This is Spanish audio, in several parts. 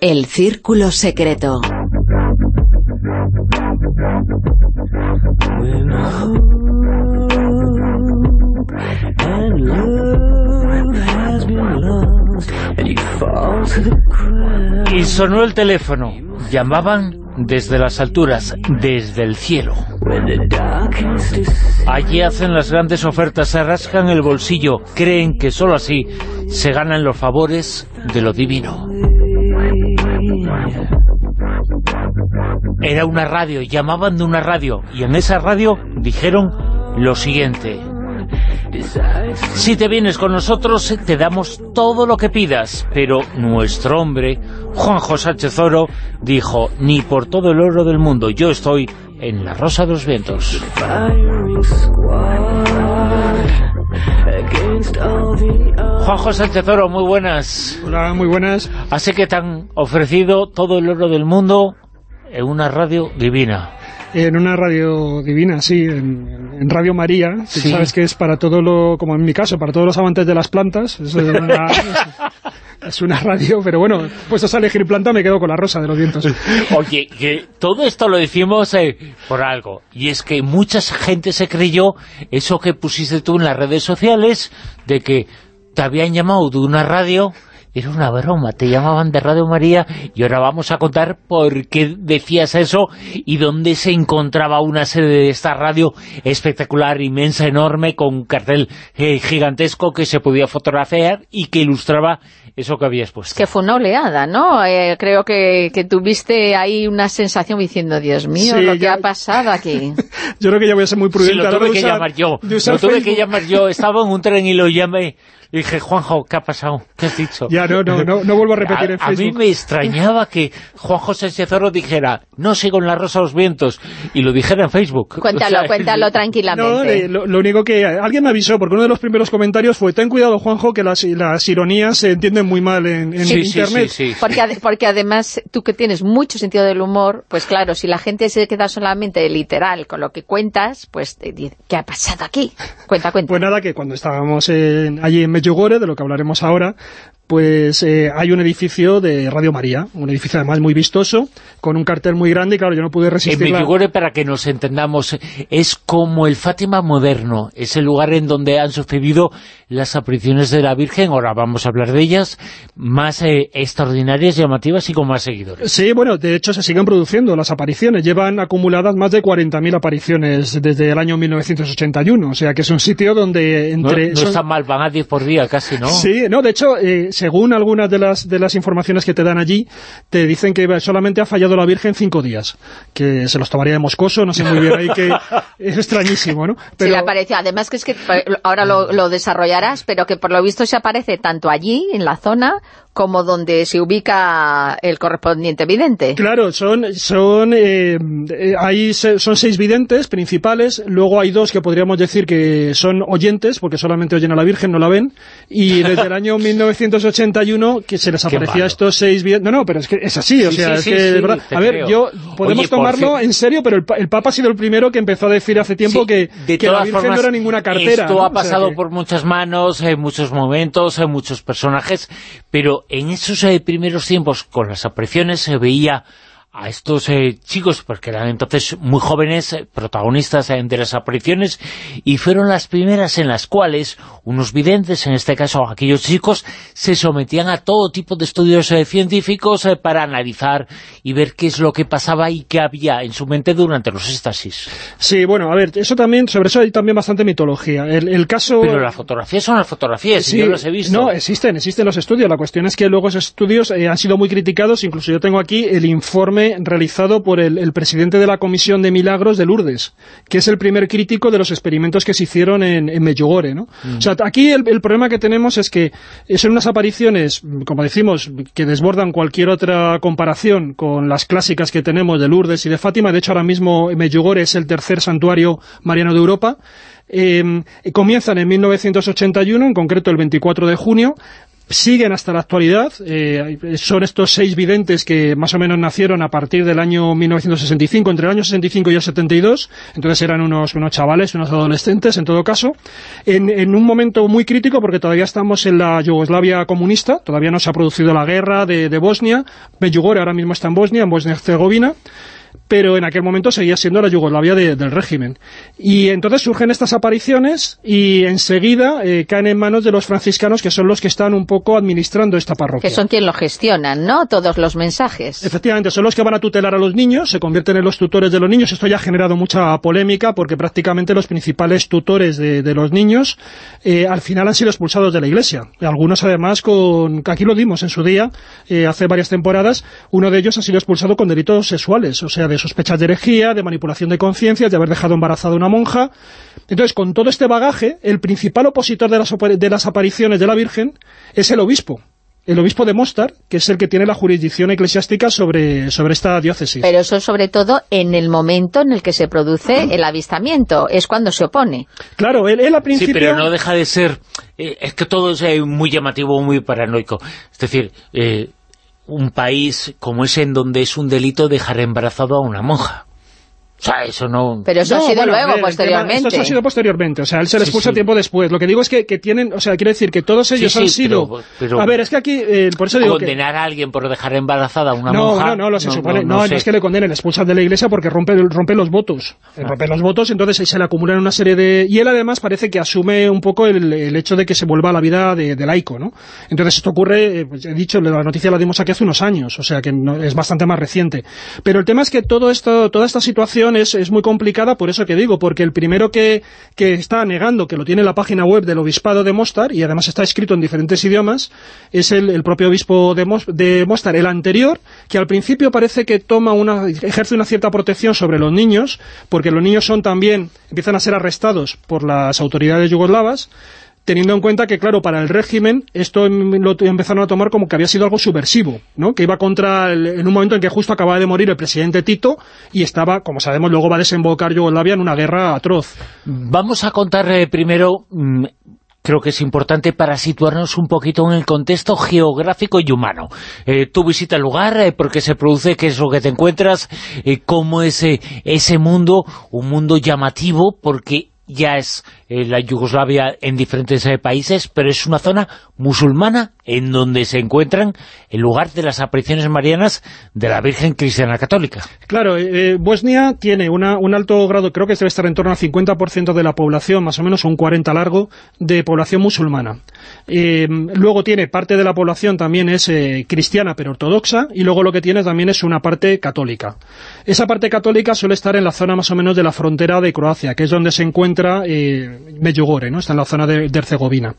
El Círculo Secreto. Y sonó el teléfono. Llamaban desde las alturas, desde el cielo. Allí hacen las grandes ofertas, se rascan el bolsillo, creen que sólo así se ganan los favores de lo divino. Era una radio, llamaban de una radio, y en esa radio dijeron lo siguiente. Si te vienes con nosotros, te damos todo lo que pidas. Pero nuestro hombre, Juanjo Sánchez Oro, dijo, ni por todo el oro del mundo, yo estoy en la Rosa de los Vientos. Juanjo Sánchez Oro, muy buenas. Hola, muy buenas. Así que te han ofrecido todo el oro del mundo en una radio divina. En una radio divina, sí, en, Radio María, que sabes que es para todo lo, como en mi caso, para todos los amantes de las plantas, es una, es una radio, pero bueno, pues a elegir planta me quedo con la rosa de los vientos. Oye, que todo esto lo decimos eh, por algo, y es que mucha gente se creyó eso que pusiste tú en las redes sociales, de que te habían llamado de una radio era una broma, te llamaban de Radio María y ahora vamos a contar por qué decías eso y dónde se encontraba una sede de esta radio espectacular, inmensa, enorme, con un cartel eh, gigantesco que se podía fotografiar y que ilustraba eso que habías puesto. Que fue una oleada, ¿no? Eh, creo que, tuviste ahí una sensación diciendo, Dios mío, lo que ha pasado aquí. yo creo que ya voy a ser muy prudente. Sí, lo tuve que llamar yo. Lo tuve que llamar yo. Estaba en un tren y lo llamé y dije, Juanjo, ¿qué ha pasado? ¿Qué has dicho? Ya, no, no, no, no vuelvo a repetir en Facebook. A mí me extrañaba que Juan José Cezoro dijera, no sigo en la Rosa de los Vientos, y lo dijera en Facebook. Cuéntalo, cuéntalo tranquilamente. No, lo, único que... Alguien me avisó, porque uno de los primeros comentarios fue, ten cuidado, Juanjo, que las, las ironías se entienden muy mal en, en Internet. Sí, porque, porque además, tú que tienes mucho sentido del humor, pues claro, si la gente se queda solamente literal con lo que cuentas, pues, ¿qué ha pasado aquí? Cuenta, cuenta. Pues nada, que cuando estábamos allí en Medjugorje, de lo que hablaremos ahora, pues eh, hay un edificio de Radio María, un edificio además muy vistoso, con un cartel muy grande, y claro, yo no pude resistir... En Medjugorje, para que nos entendamos, es como el Fátima moderno, es el lugar en donde han sucedido las apariciones de la Virgen, ahora vamos a hablar de ellas, más eh, extraordinarias, llamativas y con más seguidores. Sí, bueno, de hecho se siguen produciendo las apariciones, llevan acumuladas más de 40.000 apariciones desde el año 1981, o sea que es un sitio donde... entre No, está mal, van a 10 por día casi, ¿no? Sí, no, de hecho... Eh, según algunas de las, de las informaciones que te dan allí, te dicen que solamente ha fallado la Virgen cinco días, que se los tomaría de moscoso, no sé muy bien ahí, que es extrañísimo, ¿no? Pero... Sí, aparece, además que es que ahora lo, lo desarrollarás, pero que por lo visto se aparece tanto allí, en la zona, como donde se ubica el correspondiente vidente. Claro, son son eh, eh son seis videntes principales, luego hay dos que podríamos decir que son oyentes, porque solamente oyen a la Virgen, no la ven, y desde el año 1981 que se les aparecía a estos seis videntes. No, no, pero es que es así, o sea, es que, a ver, yo podemos tomarlo en serio, pero el, Papa ha sido el primero que empezó a decir hace tiempo que, que la Virgen no era ninguna cartera. Esto ha pasado por muchas manos, en muchos momentos, en muchos personajes, pero en esos eh, primeros tiempos, con las apariciones, se veía a estos eh, chicos, porque eran entonces muy jóvenes, eh, protagonistas de las apariciones, y fueron las primeras en las cuales unos videntes, en este caso aquellos chicos, se sometían a todo tipo de estudios científicos para analizar y ver qué es lo que pasaba y qué había en su mente durante los éxtasis. Sí, bueno, a ver, eso también, sobre eso hay también bastante mitología. El, caso... Pero las fotografías son las fotografías, sí, yo las he visto. No, existen, existen los estudios. La cuestión es que luego esos estudios han sido muy criticados, incluso yo tengo aquí el informe realizado por el, presidente de la Comisión de Milagros de Lourdes, que es el primer crítico de los experimentos que se hicieron en, en Medjugorje, ¿no? Mm. O sea, aquí el, problema que tenemos es que son unas apariciones, como decimos, que desbordan cualquier otra comparación con las clásicas que tenemos de Lourdes y de Fátima. De hecho, ahora mismo Medjugorje es el tercer santuario mariano de Europa. Eh, comienzan en 1981, en concreto el 24 de junio, siguen hasta la actualidad. Eh, son estos seis videntes que más o menos nacieron a partir del año 1965, entre el año 65 y el 72, entonces eran unos, unos chavales, unos adolescentes en todo caso, en, un momento muy crítico porque todavía estamos en la Yugoslavia comunista, todavía no se ha producido la guerra de, de Bosnia, Medjugorje ahora mismo está en Bosnia, en Bosnia-Herzegovina, pero en aquel momento seguía siendo la Yugoslavia del régimen. Y entonces surgen estas apariciones y enseguida eh, caen en manos de los franciscanos, que son los que están un poco administrando esta parroquia. Que son quienes lo gestionan, ¿no? Todos los mensajes. Efectivamente, son los que van a tutelar a los niños, se convierten en los tutores de los niños. Esto ya ha generado mucha polémica porque prácticamente los principales tutores de, los niños eh, al final han sido expulsados de la iglesia. Algunos además, con aquí lo dimos en su día, eh, hace varias temporadas, uno de ellos ha sido expulsado con delitos sexuales, o sea, de sospechas de herejía, de manipulación de conciencia, de haber dejado embarazada a una monja. Entonces, con todo este bagaje, el principal opositor de las, de las apariciones de la Virgen es el obispo el obispo de Mostar, que es el que tiene la jurisdicción eclesiástica sobre, sobre esta diócesis. Pero eso sobre todo en el momento en el que se produce el avistamiento, es cuando se opone. Claro, él, al principio... Sí, pero no deja de ser... Eh, es que todo es eh, muy llamativo, muy paranoico. Es decir, eh, un país como ese en donde es un delito dejar embarazado a una monja. O sea, eso no... Pero eso ha sido luego, posteriormente. eso ha sido posteriormente, o sea, él se le expulsa tiempo después. Lo que digo es que, que, tienen, o sea, quiero decir que todos ellos han sido... a ver, es que aquí, eh, por eso digo Condenar a alguien por dejar embarazada a una no, monja... No, no, no, se supone, no, no, es que le condenen, le expulsan de la iglesia porque rompe, rompe los votos. Ah. Rompe los votos, entonces se le acumulan una serie de... Y él además parece que asume un poco el, el hecho de que se vuelva a la vida de, de laico, ¿no? Entonces esto ocurre, eh, pues, he dicho, la noticia la dimos aquí hace unos años, o sea que es bastante más reciente. Pero el tema es que todo esto, toda esta situación es, es muy complicada por eso que digo, porque el primero que, está negando, que lo tiene en la página web del Obispado de Mostar, y además está escrito en diferentes idiomas, es el, propio obispo de, Mostar. El anterior, que al principio parece que toma una, ejerce una cierta protección sobre los niños, porque los niños son también, empiezan a ser arrestados por las autoridades yugoslavas, teniendo en cuenta que, claro, para el régimen esto em, lo empezaron a tomar como que había sido algo subversivo, ¿no? que iba contra, en un momento en que justo acababa de morir el presidente Tito y estaba, como sabemos, luego va a desembocar Yugoslavia en una guerra atroz. Vamos a contar eh, primero... Mm, creo que es importante para situarnos un poquito en el contexto geográfico y humano. Eh, tú visitas el lugar, eh, porque se produce, qué es lo que te encuentras, cómo es ese mundo, un mundo llamativo, porque ya es eh, la Yugoslavia en diferentes eh, países, pero es una zona musulmana en donde se encuentran el lugar de las apariciones marianas de la Virgen Cristiana Católica. Claro, eh, Bosnia tiene un alto grado, creo que debe estar en torno al 50% de la población, más o menos un 40 largo, de población musulmana. luego tiene parte de la población también es cristiana pero ortodoxa, y luego lo que tiene también es una parte católica. Esa parte católica suele estar en la zona más o menos de la frontera de Croacia, que es donde se encuentra Medjugorje, ¿no? está en la zona de, Herzegovina.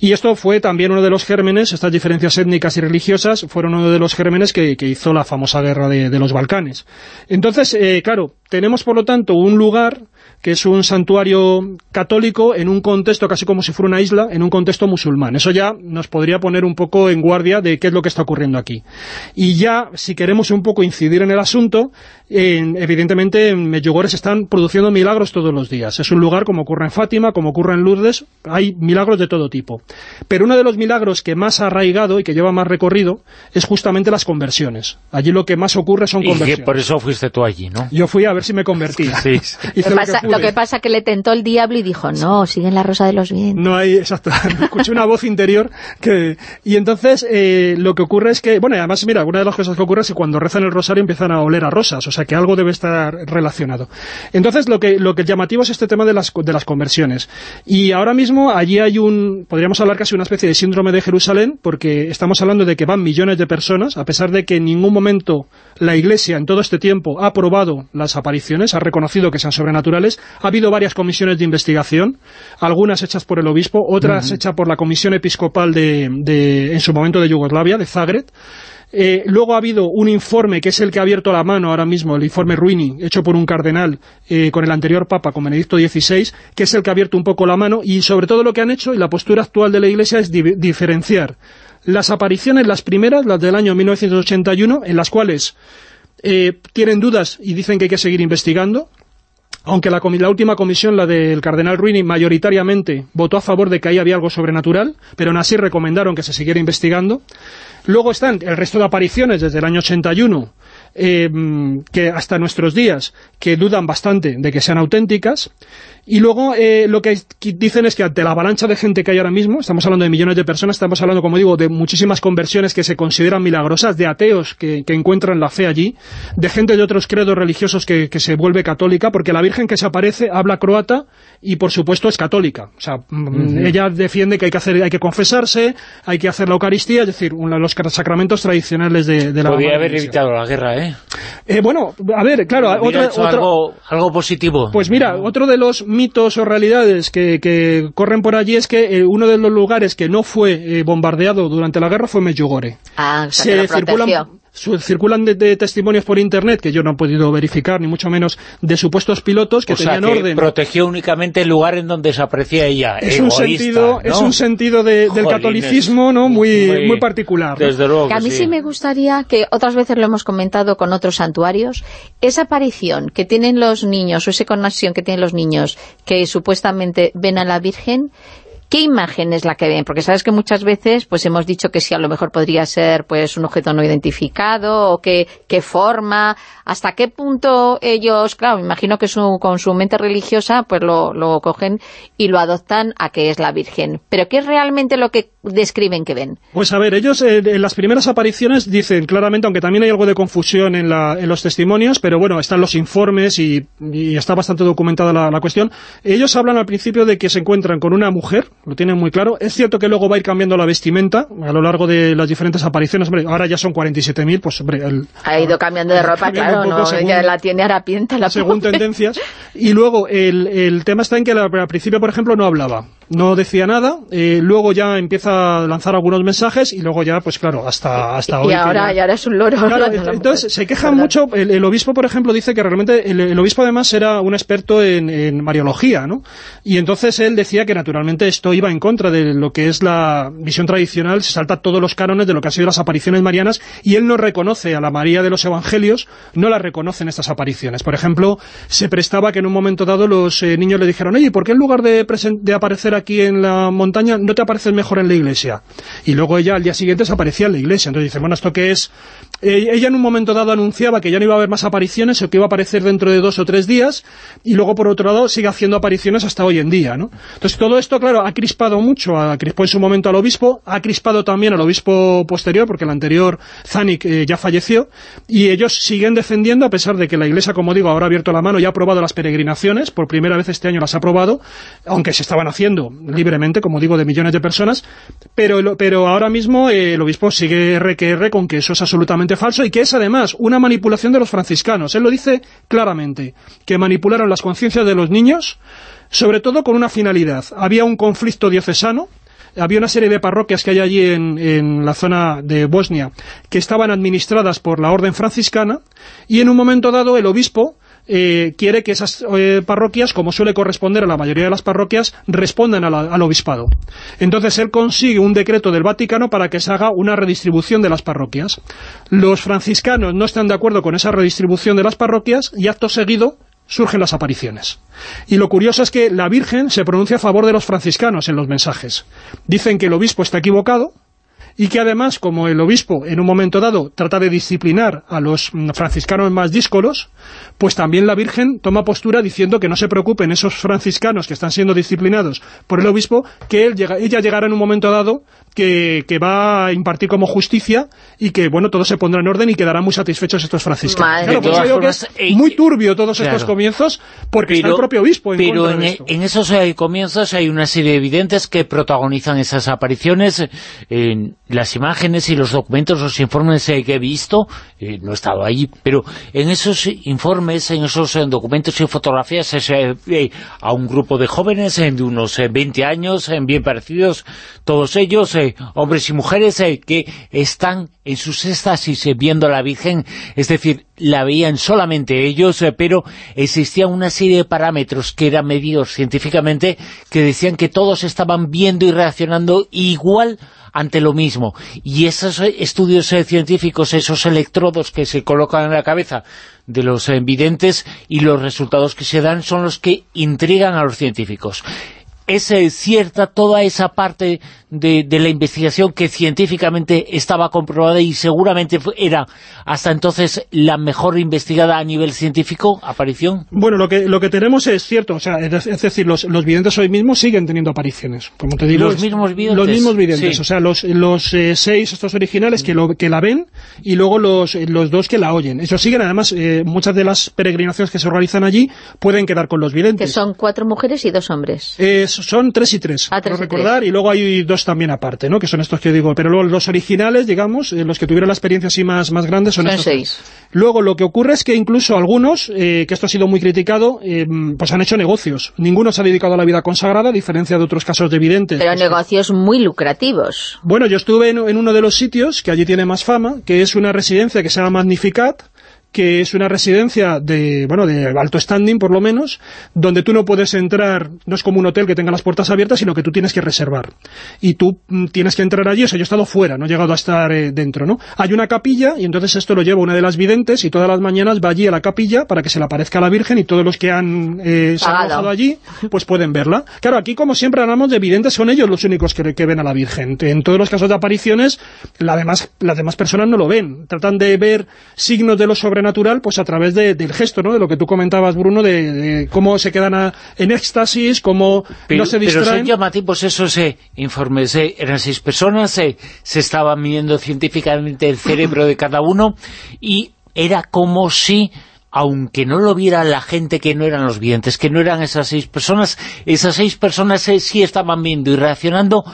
Y esto fue también uno de los gérmenes, estas diferencias étnicas y religiosas, fueron uno de los gérmenes que, hizo la famosa guerra de, los Balcanes. Entonces, eh, claro, tenemos por lo tanto un lugar que es un santuario católico en un contexto casi como si fuera una isla, en un contexto musulmán. Eso ya nos podría poner un poco en guardia de qué es lo que está ocurriendo aquí. Y ya, si queremos un poco incidir en el asunto, evidentemente en Medjugorje se están produciendo milagros todos los días. Es un lugar como ocurre en Fátima, como ocurre en Lourdes, hay milagros de todo tipo. Pero uno de los milagros que más ha arraigado y que lleva más recorrido es justamente las conversiones. Allí lo que más ocurre son conversiones. Y por eso fuiste tú allí, ¿no? Yo fui a ver si me convertía. Sí. lo que pasa es que le tentó el diablo y dijo, no, siguen la rosa de los vientos. No hay, exacto, escuché una voz interior que... Y entonces eh, lo que ocurre es que, bueno, además, mira, una de las cosas que ocurre es que cuando rezan el rosario empiezan a oler a rosas, o sea que algo debe estar relacionado. Entonces lo que, lo que llamativo es este tema de las, de las conversiones. Y ahora mismo allí hay un, podríamos hablar casi una especie de síndrome de Jerusalén, porque estamos hablando de que van millones de personas, a pesar de que en ningún momento la Iglesia en todo este tiempo ha aprobado las apariciones, ha reconocido que sean sobrenaturales, ha habido varias comisiones de investigación, algunas hechas por el obispo, otras hechas por la comisión episcopal de, en su momento de Yugoslavia, de Zagreb, eh, luego ha habido un informe que es el que ha abierto la mano ahora mismo, el informe Ruini, hecho por un cardenal eh, con el anterior Papa, con Benedicto XVI, que es el que ha abierto un poco la mano y sobre todo lo que han hecho y la postura actual de la Iglesia es diferenciar las apariciones, las primeras, las del año 1981, en las cuales eh, tienen dudas y dicen que hay que seguir investigando, aunque la, última comisión, la del cardenal Ruini, mayoritariamente votó a favor de que ahí había algo sobrenatural, pero aún así recomendaron que se siguiera investigando. Luego están el resto de apariciones desde el año 81, eh, que hasta nuestros días, que dudan bastante de que sean auténticas. Y luego eh, lo que dicen es que ante la avalancha de gente que hay ahora mismo, estamos hablando de millones de personas, estamos hablando, como digo, de muchísimas conversiones que se consideran milagrosas, de ateos que, encuentran la fe allí, de gente de otros credos religiosos que, se vuelve católica, porque la Virgen que se aparece habla croata y, por supuesto, es católica. O sea, mm, ella defiende que hay que hacer hay que confesarse, hay que hacer la Eucaristía, es decir, uno de los sacramentos tradicionales de, de la Podría haber evitado la guerra, ¿eh? ¿eh? bueno, a ver, claro... algo, algo positivo. Pues mira, otro de los mitos o realidades que, corren por allí es que eh, uno de los lugares que no fue eh, bombardeado durante la guerra fue Medjugorje. Ah, se circulan, circulan de, testimonios por internet que yo no he podido verificar, ni mucho menos de supuestos pilotos que tenían orden. protegió únicamente el lugar en donde se aprecia ella. Es un sentido, es un sentido del catolicismo ¿no? muy, muy, particular. Desde luego que a mí sí. me gustaría, que otras veces lo hemos comentado con otros santuarios, esa aparición que tienen los niños, o esa conexión que tienen los niños, que supuestamente ven a la Virgen, ¿Qué imagen es la que ven? Porque sabes que muchas veces pues hemos dicho que sí, a lo mejor podría ser pues un objeto no identificado, o qué, forma, hasta qué punto ellos, claro, me imagino que su, con su mente religiosa pues lo, lo cogen y lo adoptan a que es la Virgen. Pero ¿qué es realmente lo que describen que ven? Pues a ver, ellos eh, en las primeras apariciones dicen claramente, aunque también hay algo de confusión en, la, en los testimonios, pero bueno, están los informes y, está bastante documentada la, la cuestión, ellos hablan al principio de que se encuentran con una mujer, lo tienen muy claro. Es cierto que luego va a ir cambiando la vestimenta a lo largo de las diferentes apariciones. Hombre, ahora ya son 47.000, pues hombre... ha ido cambiando de ropa, claro, no, ella la tiene harapienta la Según tendencias. Y luego el, el tema está en que al principio, por ejemplo, no hablaba no decía nada, eh, luego ya empieza a lanzar algunos mensajes y luego ya, pues claro, hasta, hasta hoy... Y ahora, ya... es un loro. entonces se quejan mucho, el, obispo, por ejemplo, dice que realmente el, obispo además era un experto en, mariología, ¿no? Y entonces él decía que naturalmente esto iba en contra de lo que es la visión tradicional, se salta todos los cánones de lo que han sido las apariciones marianas y él no reconoce a la María de los Evangelios, no la reconoce en estas apariciones. Por ejemplo, se prestaba que en un momento dado los eh, niños le dijeron, oye, ¿por qué en lugar de, de aparecer aquí en la montaña, no te apareces mejor en la iglesia. Y luego ella al día siguiente se aparecía en la iglesia. Entonces dice, bueno, ¿esto qué es? Eh, ella en un momento dado anunciaba que ya no iba a haber más apariciones o que iba a aparecer dentro de dos o tres días y luego por otro lado sigue haciendo apariciones hasta hoy en día, ¿no? Entonces todo esto, claro, ha crispado mucho, ha crispado en su momento al obispo, ha crispado también al obispo posterior, porque el anterior, Zanik, eh, ya falleció, y ellos siguen defendiendo, a pesar de que la iglesia, como digo, ahora ha abierto la mano y ha aprobado las peregrinaciones, por primera vez este año las ha aprobado, aunque se estaban haciendo libremente, como digo, de millones de personas, pero, pero ahora mismo eh, el obispo sigue RQR con que eso es absolutamente falso y que es además una manipulación de los franciscanos. Él lo dice claramente, que manipularon las conciencias de los niños, sobre todo con una finalidad. Había un conflicto diocesano, había una serie de parroquias que hay allí en, en, la zona de Bosnia que estaban administradas por la orden franciscana y en un momento dado el obispo eh, quiere que esas eh, parroquias, como suele corresponder a la mayoría de las parroquias, respondan al obispado. Entonces él consigue un decreto del Vaticano para que se haga una redistribución de las parroquias. Los franciscanos no están de acuerdo con esa redistribución de las parroquias y acto seguido surgen las apariciones. Y lo curioso es que la Virgen se pronuncia a favor de los franciscanos en los mensajes. Dicen que el obispo está equivocado, y que además, como el obispo en un momento dado trata de disciplinar a los franciscanos más díscolos, pues también la Virgen toma postura diciendo que no se preocupen esos franciscanos que están siendo disciplinados por el obispo, que él ella llegará en un momento dado que, va a impartir como justicia y que, bueno, todo se pondrá en orden y quedarán muy satisfechos estos franciscanos. claro, pues digo que es eh, muy turbio todos estos comienzos porque está el propio obispo en Pero en, en, esos eh, comienzos hay una serie de evidentes que protagonizan esas apariciones en las imágenes y los documentos, los informes eh, que he visto, no he estado allí, pero en esos informes, en esos documentos y fotografías se ve a un grupo de jóvenes de unos 20 años, bien parecidos, todos ellos hombres y mujeres eh, que están en sus éxtasis eh, viendo a la Virgen, es decir, la veían solamente ellos, eh, pero existía una serie de parámetros que eran medidos científicamente que decían que todos estaban viendo y reaccionando igual ante lo mismo. Y esos estudios eh, científicos, esos electrodos que se colocan en la cabeza de los videntes y los resultados que se dan son los que intrigan a los científicos es cierta toda esa parte de, la investigación que científicamente estaba comprobada y seguramente era hasta entonces la mejor investigada a nivel científico, aparición? Bueno, lo que, lo que tenemos es cierto, o sea, es, decir, los, los videntes hoy mismo siguen teniendo apariciones, como te digo. ¿Los mismos videntes? Los mismos videntes, o sea, los, los eh, seis estos originales que, lo, que la ven y luego los, los dos que la oyen. Ellos siguen, además, eh, muchas de las peregrinaciones que se organizan allí pueden quedar con los videntes. Que son cuatro mujeres y dos hombres. Son tres y tres, ah, recordar, y luego hay dos también aparte, ¿no? Que son estos que digo, pero luego los originales, digamos, eh, los que tuvieron la experiencia así más, más grande son, estos seis. Luego lo que ocurre es que incluso algunos, eh, que esto ha sido muy criticado, eh, pues han hecho negocios. Ninguno se ha dedicado a la vida consagrada, a diferencia de otros casos de evidentes. Pero negocios muy lucrativos. Bueno, yo estuve en, en, uno de los sitios que allí tiene más fama, que es una residencia que se llama Magnificat, que es una residencia de, bueno, de alto standing, por lo menos, donde tú no puedes entrar, no es como un hotel que tenga las puertas abiertas, sino que tú tienes que reservar. Y tú mm, tienes que entrar allí, o sea, yo he estado fuera, no he llegado a estar eh, dentro, ¿no? Hay una capilla, y entonces esto lo lleva una de las videntes, y todas las mañanas va allí a la capilla para que se le aparezca a la Virgen, y todos los que han, eh, se han allí, pues pueden verla. Claro, aquí como siempre hablamos de videntes, son ellos los únicos que, que ven a la Virgen. En todos los casos de apariciones, la demás, las demás personas no lo ven. Tratan de ver signos de lo sobrenatural natural pues a través del gesto, ¿no? De lo que tú comentabas, Bruno, de, cómo se quedan en éxtasis, cómo no se distraen. Pero son llamativos esos eh, informes. Eh, eran seis personas, eh, se estaban midiendo científicamente el cerebro de cada uno y era como si aunque no lo viera la gente que no eran los videntes, que no eran esas seis personas, esas seis personas eh, sí estaban viendo y reaccionando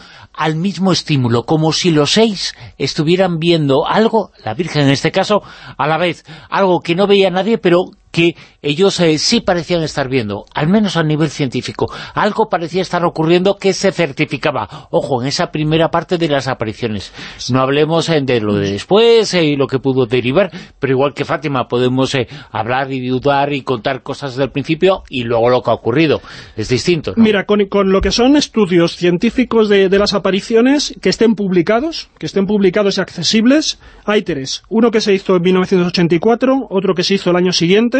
al mismo estímulo, como si los seis estuvieran viendo algo, la Virgen en este caso, a la vez, algo que no veía nadie, pero que ellos eh, sí parecían estar viendo, al menos a nivel científico. Algo parecía estar ocurriendo que se certificaba. Ojo, en esa primera parte de las apariciones. No hablemos eh, de lo de después eh, y lo que pudo derivar, pero igual que Fátima podemos hablar y dudar y contar cosas del principio y luego lo que ha ocurrido. Es distinto, Mira, con, lo que son estudios científicos de, de las apariciones que estén publicados, que estén publicados y accesibles, hay tres. Uno que se hizo en 1984, otro que se hizo el año siguiente,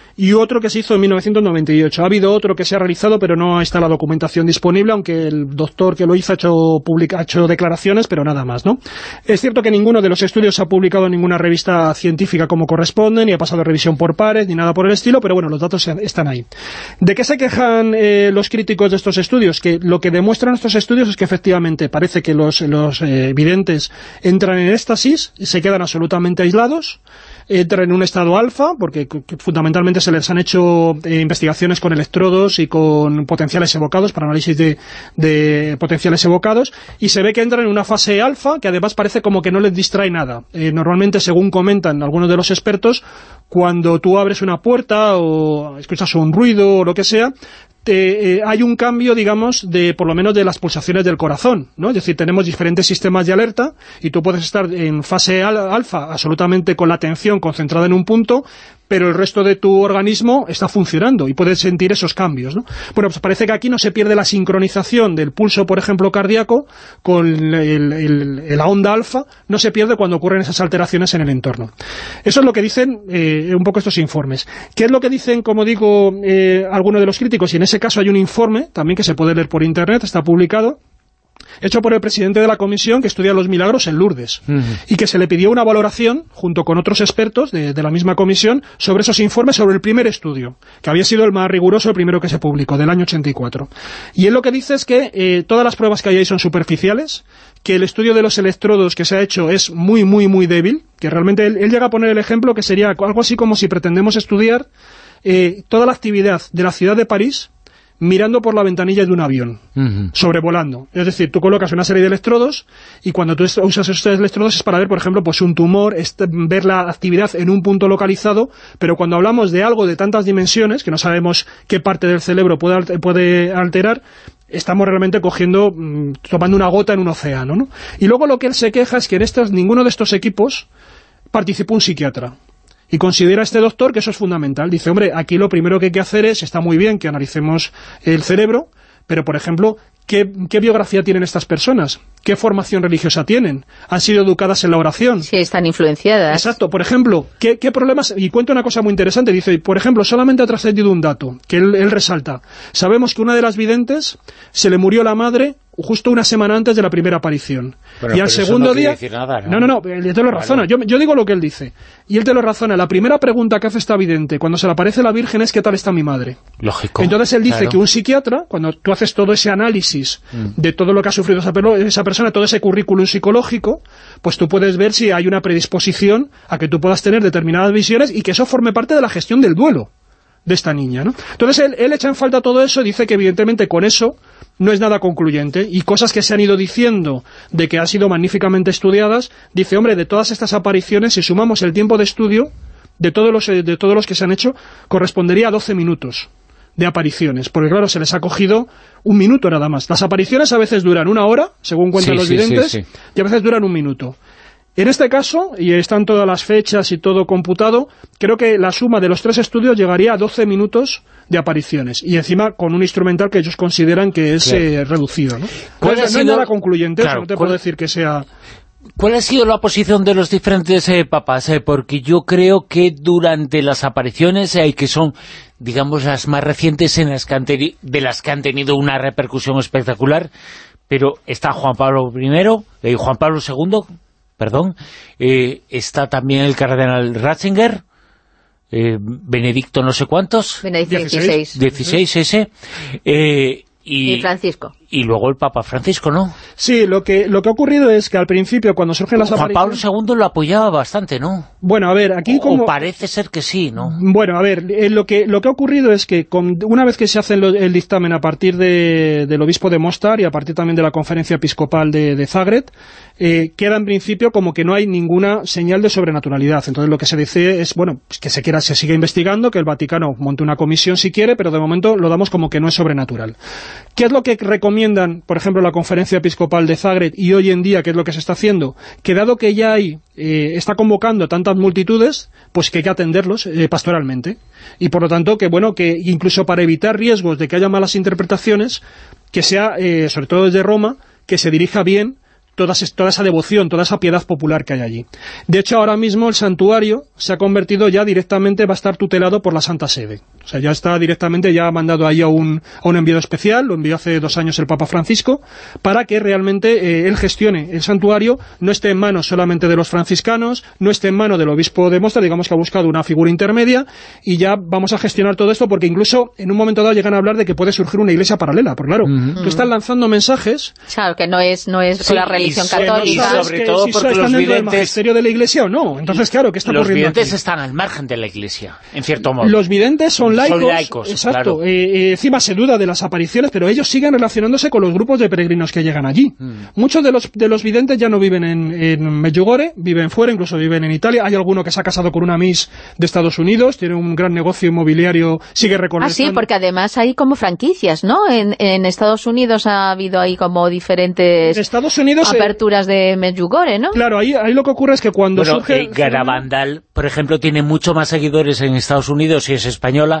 y otro que se hizo en 1998. Ha habido otro que se ha realizado, pero no está la documentación disponible, aunque el doctor que lo hizo ha hecho, ha hecho declaraciones, pero nada más, ¿no? Es cierto que ninguno de los estudios ha publicado en ninguna revista científica como corresponde, ni ha pasado revisión por pares, ni nada por el estilo, pero bueno, los datos están ahí. ¿De qué se quejan eh, los críticos de estos estudios? Que lo que demuestran estos estudios es que efectivamente parece que los, los eh, videntes entran en éxtasis, se quedan absolutamente aislados, entra en un estado alfa, porque fundamentalmente les han hecho eh, investigaciones con electrodos y con potenciales evocados, para análisis de, potenciales evocados, y se ve que entran en una fase alfa, que además parece como que no les distrae nada. Eh, normalmente, según comentan algunos de los expertos, cuando tú abres una puerta o escuchas un ruido o lo que sea, eh, hay un cambio, digamos, de por lo menos de las pulsaciones del corazón, ¿no? Es decir, tenemos diferentes sistemas de alerta y tú puedes estar en fase alfa absolutamente con la atención concentrada en un punto, pero el resto de tu organismo está funcionando y puedes sentir esos cambios. ¿no? Bueno, pues parece que aquí no se pierde la sincronización del pulso, por ejemplo, cardíaco con la onda alfa, no se pierde cuando ocurren esas alteraciones en el entorno. Eso es lo que dicen eh, un poco estos informes. ¿Qué es lo que dicen, como digo, eh, algunos de los críticos? Y en ese caso hay un informe, también que se puede leer por internet, está publicado, hecho por el presidente de la comisión que estudia los milagros en Lourdes, y que se le pidió una valoración, junto con otros expertos de, la misma comisión, sobre esos informes sobre el primer estudio, que había sido el más riguroso, el primero que se publicó, del año 84. Y él lo que dice es que eh, todas las pruebas que hay ahí son superficiales, que el estudio de los electrodos que se ha hecho es muy, muy, muy débil, que realmente él, llega a poner el ejemplo que sería algo así como si pretendemos estudiar eh, toda la actividad de la ciudad de París mirando por la ventanilla de un avión, sobrevolando. Es decir, tú colocas una serie de electrodos y cuando tú usas estos electrodos es para ver, por ejemplo, pues un tumor, este, ver la actividad en un punto localizado, pero cuando hablamos de algo de tantas dimensiones, que no sabemos qué parte del cerebro puede, puede alterar, estamos realmente cogiendo, mm, tomando una gota en un océano, ¿no? Y luego lo que él se queja es que en estos, ninguno de estos equipos participó un psiquiatra. Y considera este doctor que eso es fundamental. Dice, hombre, aquí lo primero que hay que hacer es, está muy bien que analicemos el cerebro, pero por ejemplo, ¿qué, ¿qué biografía tienen estas personas? ¿Qué formación religiosa tienen? ¿Han sido educadas en la oración? Sí, están influenciadas. Exacto. Por ejemplo, ¿qué, qué problemas...? Y cuenta una cosa muy interesante. Dice, por ejemplo, solamente ha trascendido un dato, que él, él resalta. Sabemos que una de las videntes se le murió la madre justo una semana antes de la primera aparición. Bueno, y al pero eso segundo no día... decir nada, ¿no? no, no, no, él te lo razona. Yo, yo digo lo que él dice. Y él te lo razona. La primera pregunta que hace esta vidente cuando se le aparece la Virgen es ¿qué tal está mi madre? Lógico. Entonces él dice claro. que un psiquiatra, cuando tú haces todo ese análisis de todo lo que ha sufrido esa, esa persona, todo ese currículum psicológico, pues tú puedes ver si hay una predisposición a que tú puedas tener determinadas visiones y que eso forme parte de la gestión del duelo de esta niña, ¿no? Entonces él, él echa en falta todo eso dice que evidentemente con eso no es nada concluyente y cosas que se han ido diciendo de que han sido magníficamente estudiadas, dice, hombre, de todas estas apariciones, si sumamos el tiempo de estudio de todos los, de todos los que se han hecho, correspondería a 12 minutos de apariciones, porque claro, se les ha cogido un minuto nada más. Las apariciones a veces duran una hora, según cuentan Sí, los sí, videntes, sí. y a veces duran un minuto. En este caso, y están todas las fechas y todo computado, creo que la suma de los tres estudios llegaría a 12 minutos de apariciones, y encima con un instrumental que ellos consideran que es Claro. eh, reducido. ¿no? ¿Cuál No, ha es- no sido- es nada concluyente, Claro, no te ¿cuál- puedo decir que sea... ¿Cuál ha sido la posición de los diferentes eh, papas? Eh, porque yo creo que durante las apariciones, eh, que son, digamos, las más recientes en las que han de las que han tenido una repercusión espectacular, pero está Juan Pablo I, eh, Juan Pablo II, perdón, eh, está también el cardenal Ratzinger, eh, Benedicto no sé cuántos, Benedicto 16. XVI. 16 ese, y, Y Francisco. Y luego el Papa Francisco, ¿no? Sí, lo que, lo que ha ocurrido es que al principio, cuando surgen las Juan Pablo. II lo apoyaba bastante, ¿no? Bueno, a ver, aquí O como... parece ser que sí, ¿no? Bueno, a ver, eh, lo, que, lo que ha ocurrido es que con- una vez que se hace el, el dictamen a partir de- del obispo de Mostar y a partir también de la conferencia episcopal de, de Zagreb, eh, queda en principio como que no hay ninguna señal de sobrenaturalidad. Entonces lo que se dice es, bueno, pues que se quiera, se siga investigando, que el Vaticano monte una comisión si quiere, pero de momento lo damos como que no es sobrenatural. ¿Qué es lo que recomiendan, por ejemplo, la conferencia episcopal de Zagreb y hoy en día qué es lo que se está haciendo? Que dado que ya hay, eh, está convocando tantas multitudes, pues que hay que atenderlos eh, pastoralmente. Y por lo tanto, que bueno, que incluso para evitar riesgos de que haya malas interpretaciones, que sea, eh, sobre todo desde Roma, que se dirija bien toda, toda esa devoción, toda esa piedad popular que hay allí. De hecho, ahora mismo el santuario se ha convertido ya directamente, va a estar tutelado por la Santa Sede. O sea, ya está directamente, ya ha mandado ahí a un, a un enviado especial, lo envió hace dos años el Papa Francisco, para que realmente eh, él gestione el santuario, no esté en manos solamente de los franciscanos, no esté en manos del obispo de Mostar, digamos que ha buscado una figura intermedia, y ya vamos a gestionar todo esto, porque incluso en un momento dado llegan a hablar de que puede surgir una iglesia paralela, porque claro, tú estás lanzando mensajes Claro, que no es, no es Sí, la religión católica. y sobre que todo si porque están los dentro del videntes- magisterio de la iglesia o no. Entonces, claro, ¿qué está Los ocurriendo videntes aquí? están al margen de la Iglesia, en cierto modo. Los videntes son Son laicos, laicos, exacto. claro. Eh, eh, encima se duda de las apariciones, pero ellos siguen relacionándose con los grupos de peregrinos que llegan allí. Mm. Muchos de los, de los videntes ya no viven en, en Medjugorje, viven fuera, incluso viven en Italia. Hay alguno que se ha casado con una Miss de Estados Unidos, tiene un gran negocio inmobiliario, sigue Ah, recorriendo. sí, porque además hay como franquicias, ¿no? En, en Estados Unidos ha habido ahí como diferentes En Estados Unidos... eh, aperturas de Medjugorje, ¿no? Claro, ahí, ahí lo que ocurre es que cuando Bueno, surge... eh, Garabandal, por ejemplo, tiene mucho más seguidores en Estados Unidos y es española,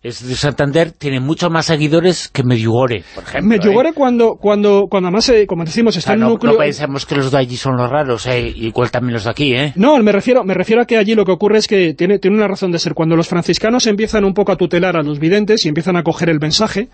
es de Santander, tiene mucho más seguidores que Medjugorje, por ejemplo. Medjugorje ¿eh? cuando, cuando, cuando además, eh, como decimos, O está sea, en no, núcleo... no pensemos que los de allí son los raros, eh, igual también los de aquí, ¿eh? No, me refiero, me refiero a que allí lo que ocurre es que tiene, tiene una razón de ser. Cuando los franciscanos empiezan un poco a tutelar a los videntes y empiezan a coger el mensaje,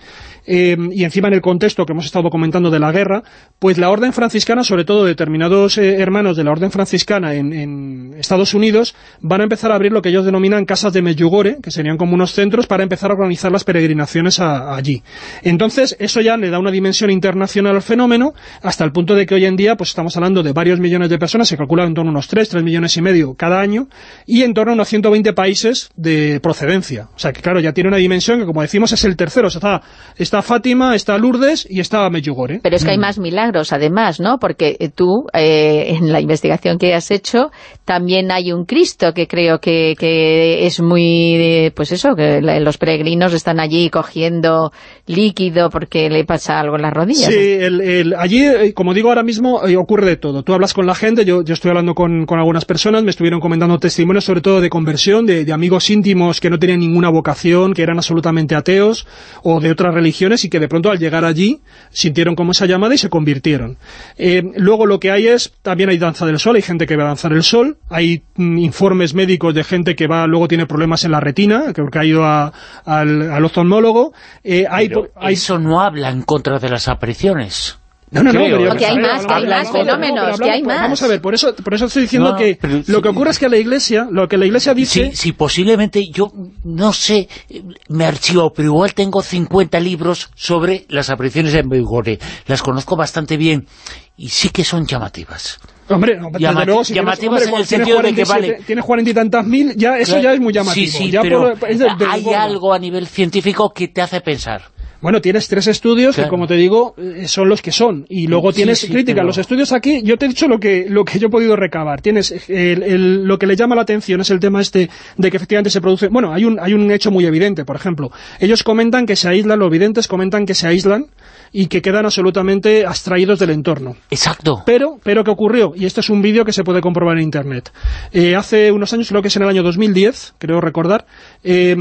eh, y encima en el contexto que hemos estado comentando de la guerra, pues la orden franciscana, sobre todo determinados hermanos de la orden franciscana en, en Estados Unidos, van a empezar a abrir lo que ellos denominan casas de Medjugorje, que serían como unos centros para empezar a organizar las peregrinaciones a- allí. Entonces, eso ya le da una dimensión internacional al fenómeno, hasta el punto de que hoy en día pues estamos hablando de varios millones de personas, se calcula en torno a unos 3, 3 millones y medio cada año, y en torno a unos 120 países de procedencia. O sea que claro, ya tiene una dimensión que como decimos es el tercero, o sea, está, está Fátima, está Lourdes y está Medjugorje. Pero es que hay más milagros, además, ¿no? Porque eh, tú, eh, en la investigación que has hecho, también hay un Cristo que creo que, que es muy, eh, pues eso, que los peregrinos están allí cogiendo líquido porque le pasa algo en las rodillas. Sí, el, allí, eh, como digo ahora mismo, eh, ocurre de todo. Tú hablas con la gente, yo, yo estoy hablando con, con, algunas personas, me estuvieron comentando testimonios sobre todo de conversión, de, de, amigos íntimos que no tenían ninguna vocación, que eran absolutamente ateos, o de otras religiones, y que de pronto al llegar allí sintieron como esa llamada y se convirtieron. Eh, luego lo que hay es, también hay danza del sol, hay gente que va a danzar el sol, hay mm, informes médicos de gente que va luego tiene problemas en la retina, que, que ha ido a, al, al oftalmólogo. Eh, hay, hay, eso no habla en contra de las apariciones. No, no, no, pero, porque hay más, hay más fenómenos, que hay más. Vamos a ver, por eso, por eso estoy diciendo que lo que ocurre es que la Iglesia, lo que la Iglesia dice... Sí, sí, posiblemente, yo no sé, me archivo, pero igual tengo 50 libros sobre las apariciones en Medjugorje. Las conozco bastante bien y sí que son llamativas. Hombre, no, Llamat luego, si llamativas tienes, hombre, en el sentido de que vale... Tienes cuarenta y tantas mil, ya, eso ya es muy llamativo. Sí, sí, ya pero por, es del, del hay algo a nivel científico que te hace pensar. Bueno, tienes tres estudios Claro. que, como te digo, eh, son los que son. Y luego Sí, tienes sí, crítica. pero- Los estudios aquí, yo te he dicho lo que, lo que yo he podido recabar. Tienes el- el- lo que le llama la atención es el tema este de que efectivamente se produce... Bueno, hay un, hay un hecho muy evidente, por ejemplo. Ellos comentan que se aíslan, los videntes comentan que se aíslan y que quedan absolutamente abstraídos del entorno. Exacto. Pero, pero ¿qué ocurrió? Y este es un vídeo que se puede comprobar en Internet. Eh, hace unos años, creo que es en el año 2010, creo recordar, eh,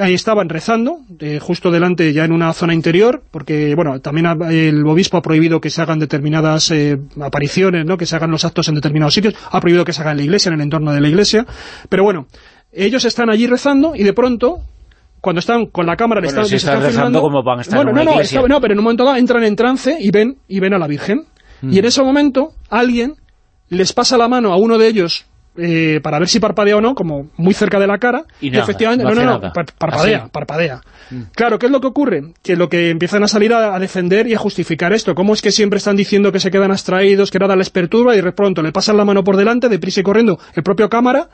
ahí estaban rezando, eh, justo delante, ya en una zona interior, porque, bueno, también ha- el obispo ha prohibido que se hagan determinadas eh, apariciones, ¿no? que se hagan los actos en determinados sitios, ha prohibido que se haga en la iglesia, en el entorno de la iglesia, pero bueno, ellos están allí rezando y de pronto cuando están con la cámara le Bueno, están, si están rezando, ¿cómo van a estar bueno, en una no, no, está- no, pero en un momento dado entran en trance y ven y ven a la Virgen. Mm. Y en ese momento alguien les pasa la mano a uno de ellos eh, para ver si parpadea o no, como muy cerca de la cara, Y nada, efectivamente, no no, no, par- parpadea, Así. parpadea. Claro, ¿qué es lo que ocurre? Que lo que empiezan a salir a, a defender y a justificar esto, ¿cómo es que siempre están diciendo que se quedan abstraídos, que nada les perturba y de pronto le pasan la mano por delante, deprisa y corriendo, el propio cámara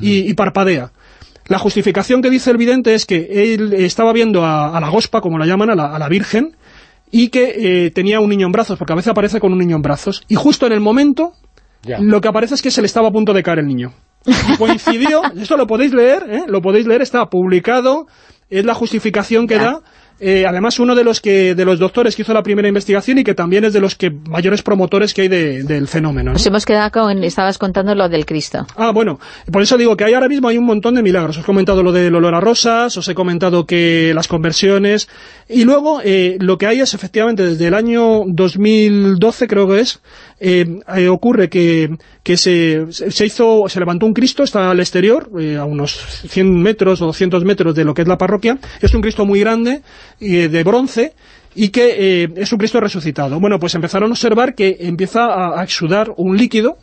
y, y parpadea? La justificación que dice el vidente es que él estaba viendo a, a la gospa, como la llaman, a la, a la Virgen, y que eh, tenía un niño en brazos, porque a veces aparece con un niño en brazos. Y justo en el momento, Ya. lo que aparece es que se le estaba a punto de caer el niño. Y coincidió, esto lo podéis leer, ¿eh? lo podéis leer, está publicado, es la justificación que da. Eh, además, uno de los que de los doctores que hizo la primera investigación y que también es de los que mayores promotores que hay de- del fenómeno. ¿no? Nos hemos quedado con... Estabas contando lo del Cristo. Ah, bueno, por eso digo que hay ahora mismo hay un montón de milagros. Os he comentado lo del olor a rosas, os he comentado que las conversiones, y luego eh, lo que hay es efectivamente desde el año 2012 creo que es, eh, eh, ocurre que, que se, se hizo, se levantó un Cristo, está al exterior, eh, a unos 100 metros o 200 metros de lo que es la parroquia, es un Cristo muy grande, eh, de bronce, y que es un Cristo resucitado. Bueno, pues empezaron a observar que empieza a, a exudar un líquido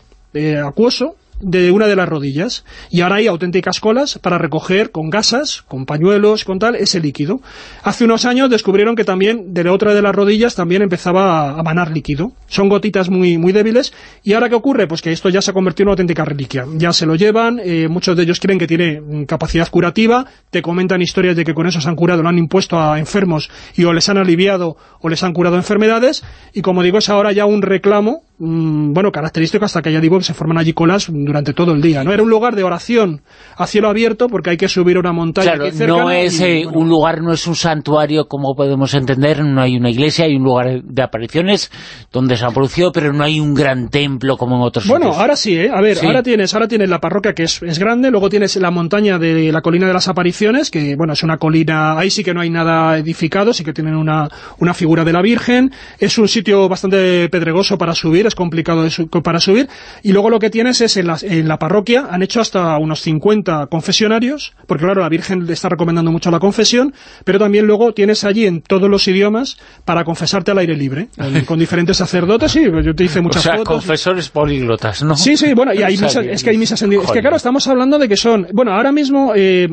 acuoso de una de las rodillas y ahora hay auténticas colas para recoger con gasas, con pañuelos, con tal, ese líquido. Hace unos años descubrieron que también de la otra de las rodillas también empezaba a, manar líquido. Son gotitas muy, muy débiles y ahora ¿qué ocurre? Pues que esto ya se ha convertido en una auténtica reliquia. Ya se lo llevan, eh, muchos de ellos creen que tiene mm, capacidad curativa, te comentan historias de que con eso se han curado, lo han impuesto a enfermos y o les han aliviado o les han curado enfermedades y como digo es ahora ya un reclamo mm, bueno, característico hasta que ya digo que se forman allí colas durante todo el día, ¿no? Era un lugar de oración a cielo abierto porque hay que subir una montaña Claro, aquí cercana no es y, eh, bueno, un lugar, no es un santuario como podemos entender, no hay una iglesia, hay un lugar de apariciones donde se han producido, pero no hay un gran templo como en otros Bueno, sitios. ahora sí, ¿eh? A ver, Sí. ahora tienes ahora tienes la parroquia que es, es grande, luego tienes la montaña de la colina de las apariciones, que bueno, es una colina, ahí sí que no hay nada edificado, sí que tienen una, una figura de la Virgen, es un sitio bastante pedregoso para subir, es complicado de su- para subir, y luego lo que tienes es en la, en la parroquia, han hecho hasta unos 50 confesionarios, porque claro, la Virgen le está recomendando mucho la confesión, pero también luego tienes allí en todos los idiomas para confesarte al aire libre, con, con diferentes sacerdotes, sí, yo te hice o muchas sea, fotos. confesores políglotas, ¿no? Sí, sí, bueno, y hay O misas, es que hay misas en... Es que claro, estamos hablando de que son... Bueno, ahora mismo eh,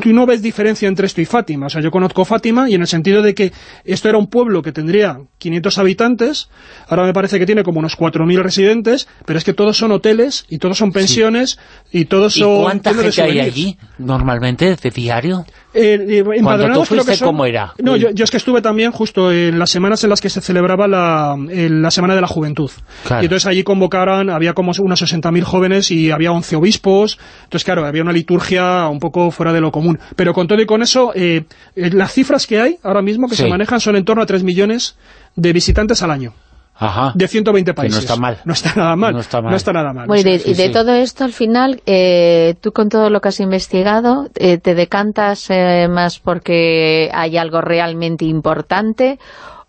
tú no ves diferencia entre esto y Fátima. O sea, yo conozco Fátima y en el sentido de que esto era un pueblo que tendría 500 habitantes, ahora me parece que tiene como unos 4.000 residentes, pero es que todos son hoteles y todos son pensiones y todos son... ¿Y cuánta gente hay allí normalmente de diario? Eh, eh, Cuando tú fuiste, ¿cómo era? No, yo, yo, es que estuve también justo en las semanas en las que se celebraba la, la Semana de la Juventud. Claro. Y entonces allí convocaron, había como unos 60.000 jóvenes y había 11 obispos. Entonces, claro, había una liturgia un poco fuera de lo común. Pero con todo y con eso, eh, eh las cifras que hay ahora mismo que Sí. se manejan son en torno a 3 millones de visitantes al año. Ajá. De 120 Que países. no está mal. No está nada mal. No está mal. nada mal. Bueno, y de, Sí, y de sí. todo esto, al final, eh, tú con todo lo que has investigado, eh, ¿te decantas eh, más porque hay algo realmente importante?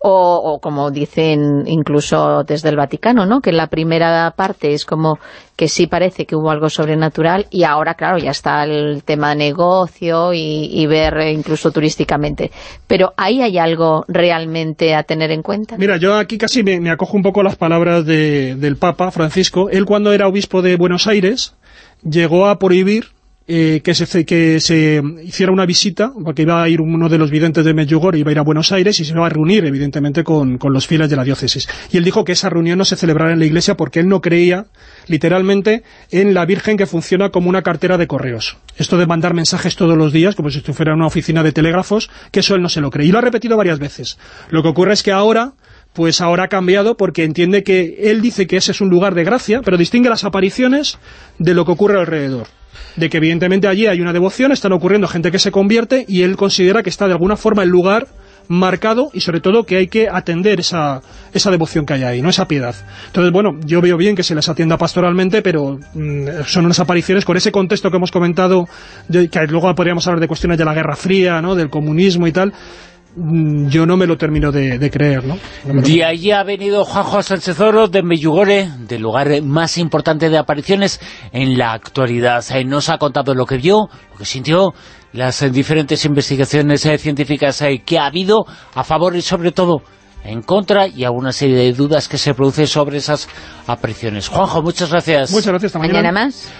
O, o como dicen incluso desde el Vaticano, ¿no? Que la primera parte es como que sí parece que hubo algo sobrenatural y ahora, claro, ya está el tema de negocio y, ver incluso turísticamente. Pero ¿ahí hay algo realmente a tener en cuenta? Mira, yo aquí casi me, acojo un poco las palabras de- del Papa Francisco. Él cuando era obispo de Buenos Aires llegó a prohibir eh, que, se, que se hiciera una visita, porque iba a ir uno de los videntes de Medjugorje, iba a ir a Buenos Aires y se iba a reunir evidentemente con, con los fieles de la diócesis. Y él dijo que esa reunión no se celebrara en la iglesia porque él no creía literalmente en la Virgen que funciona como una cartera de correos. Esto de mandar mensajes todos los días, como si esto fuera una oficina de telégrafos, que eso él no se lo cree. Y lo ha repetido varias veces. Lo que ocurre es que ahora pues ahora ha cambiado porque entiende que él dice que ese es un lugar de gracia, pero distingue las apariciones de lo que ocurre alrededor. De que evidentemente allí hay una devoción, están ocurriendo gente que se convierte y él considera que está de alguna forma el lugar marcado y sobre todo que hay que atender esa, esa devoción que hay ahí, no esa piedad. Entonces, bueno, yo veo bien que se les atienda pastoralmente, pero mm, son unas apariciones con ese contexto que hemos comentado, que luego podríamos hablar de cuestiones de la Guerra Fría, ¿no? del comunismo y tal, yo no me lo termino de, de creer, ¿no? No De allí ha venido Juanjo Sánchez Oro de Medjugorje, del lugar más importante de apariciones en la actualidad. Eh, Nos ha contado lo que vio, lo que sintió, las diferentes investigaciones eh, científicas eh, que ha habido a favor y sobre todo en contra y alguna serie de dudas que se producen sobre esas apariciones. Juanjo, muchas gracias. Muchas gracias, hasta Mañana más.